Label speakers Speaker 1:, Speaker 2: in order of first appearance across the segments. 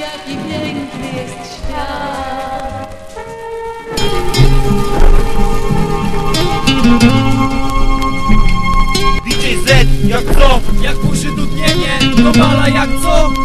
Speaker 1: jaki piękny jest świat.
Speaker 2: DJ Z, jak co? Jak burzy dudnienie To bala jak co?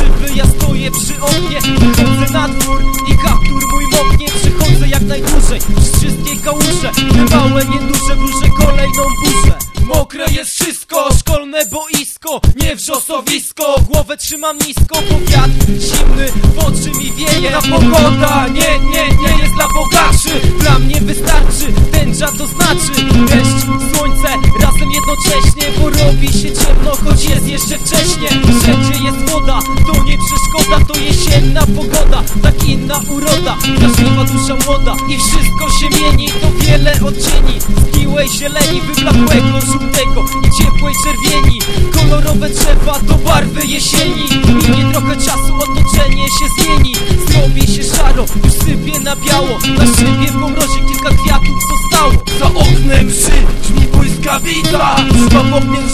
Speaker 3: Szyby, ja stoję przy oknie. Wychodzę na dwór i kaptur mój moknie. Przychodzę jak najdłużej przez wszystkie kałuże Bywałe nieduże, wróżę kolejną burzę. Mokre jest wszystko, szkolne boisko Nie wrzosowisko, głowę trzymam nisko Bo wiatr zimny w oczy mi wieje. Ta pogoda nie, nie, nie jest dla bogaczy. Dla mnie wystarczy, tęcza to znaczy. Deszcz, słońce, razem jednocześnie Bo robi się ciemno, choć jest jeszcze wcześnie. Wszędzie jest woda, to nie przeszkoda To jesienna pogoda, tak inna uroda. Wrażliwa dusza młoda i wszystko się mieni To wiele odcieni, zgniłej zieleni Wyblakłego żółtego i ciepłej czerwieni. Kolorowe drzewa to barwy jesieni. Minie trochę czasu, otoczenie się zmieni. Zrobi się szaro, już sypie na biało. Na szybie w mrozie kilka kwiatów zostało.
Speaker 2: Za oknem brzmi błyskawica Szybko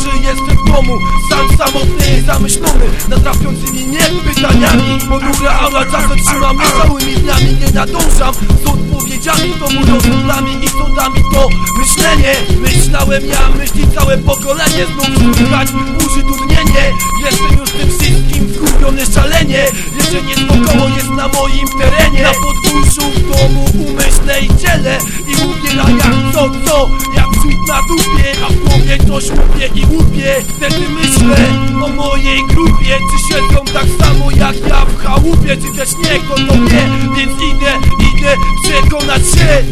Speaker 2: że jestem w domu. Sam samotny, zamyślony Natrafiącymi mnie pytaniami Ponura aura czasem trzyma mnie całymi dniami. Nie nadążam z odpowiedziami To mój mnie i sądami To myślenie. Myślałem ja, myśli całe pokolenie. Znów słychać burzy dudnienie Jestem już tym wszystkim wkurwiony szalenie. Jeszcze niespokoło jest na moim terenie Podwórzu w domu umyślnej ciele I ubiera jak co, co Jak wrzut na dupie. A w głowie ktoś łupie i łupie. Wtedy myślę o mojej grupie. Czy siedzą tak samo jak ja w chałupie? Czy też nie, kto to wie? Więc idę, idę przekonać się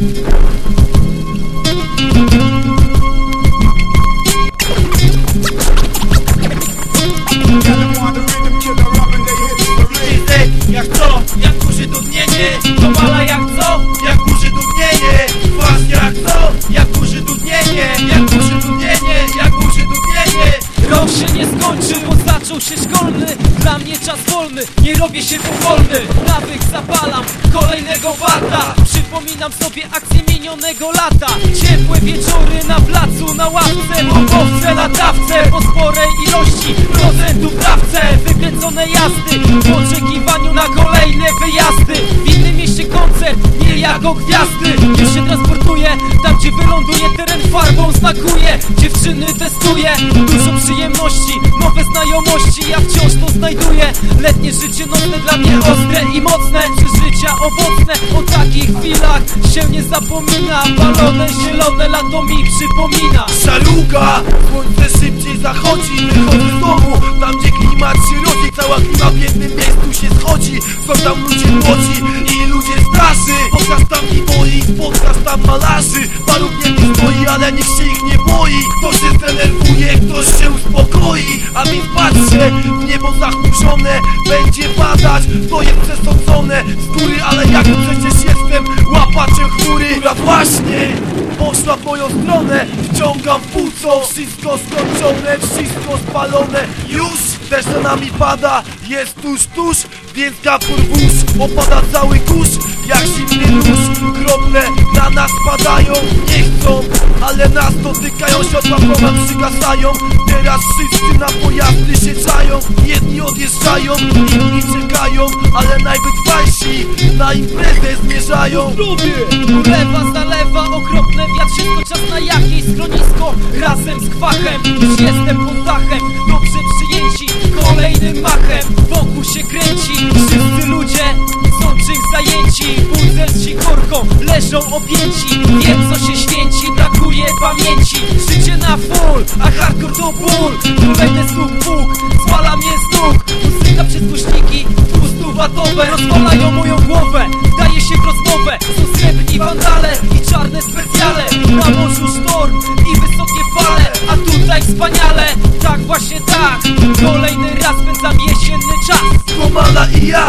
Speaker 3: się szkolny Dla mnie czas wolny, nie robię się powolny Nawyk zapalam, kolejnego wata Przypominam sobie akcję minionego lata. Ciepłe wieczory na placu, na ławce Bombowce na tawce, po sporej ilości Procentów dawce, wykręcone jazdy W oczekiwaniu na kolejne wyjazdy koncert, nie jako gwiazdy. Już się transportuję, tam gdzie wyląduje Teren farbą smakuje, dziewczyny testuję Dużo przyjemności, nowe znajomości. Ja wciąż to znajduję. Letnie życie nocne dla mnie ostre i mocne. Przeżycia owocne, o takich chwilach się nie zapomina. Balone zielone lato mi przypomina.
Speaker 2: Szaluga, słońce szybciej zachodzi. Wychodzę z domu, tam gdzie klimat się rodzi. Cała klima w jednym miejscu się schodzi. Są tam ludzie młodzi starzy Pokaż tam i spotkasz tam malarzy. Paru biednych stoi, ale nikt się ich nie boi. Ktoś się zdenerwuje, ktoś się uspokoi. A więc patrzę, w niebo zachmurzone Będzie padać, to jest przesądzone Z góry, ale jak przecież jestem łapaczem chmury. Która właśnie poszła w moją stronę. Wciągam w wszystko skończone, wszystko spalone. Już też za nami pada, jest tuż, tuż Więc kapur wóz, opada cały kurz. Jak zimny nóż, krople na nas padają. Nie chcą, ale nas dotykają Światła ponad przygasają. Teraz wszyscy na pojazdy się czają. Jedni odjeżdżają, inni czekają Ale najwytrwalsi na imprezę zmierzają.
Speaker 3: Ulewa, zalewa, okropne wiatr Wszystko czas na jakieś schronisko. Razem z kwachem, już jestem pod leżą objęci Wiem co się święci, brakuje pamięci. Życie na full, a hardcore to ból. Kolejny stuk puk, zwala mnie z nóg. Muzyka przez głośniki, dwustówatowe Rozwalają moją głowę, wdaje się w rozmowę. Są srebrni wandale i czarne specjale. Na morzu sztorm i wysokie fale A tutaj wspaniale, tak właśnie tak. Kolejny raz spędzam jesienny czas.
Speaker 2: Komala i ja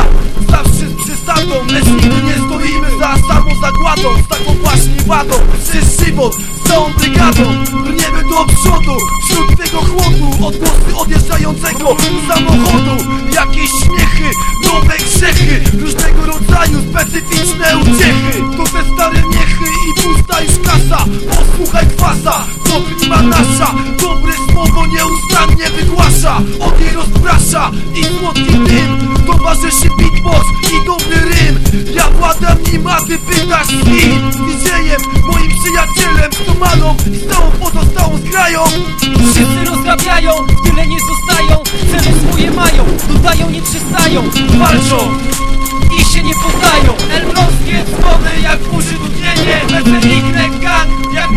Speaker 2: zawsze z przesadą. Lecz nigdy nie stoimy za zagładą Z taką właśnie wadą, że żywot z całą brygadą Brniemy do przodu wśród tego chłodu Odgłosy odjeżdżającego samochodu. Jakieś śmiechy, nowe grzechy Różnego rodzaju specyficzne uciechy. To te stare miechy i pusta już kasa Posłuchaj kwasa, to klima nasza. Dobre słowo nieustannie wygłasza Od niej rozprasza. I słodki dym Towarzyszy beatbox i dobry rym. Ja władam nim, a ty wydasz swim DJ-em, moim przyjacielem Stomaną i z całą pozostałą zgrają
Speaker 3: Wszyscy rozrabiają, tyle nie zostają. Cele swoje mają, dodają, nie przestają Walczą i się nie poddają
Speaker 2: Elbląskie dzwony jak burzy dudnienie Bezeligne gang jak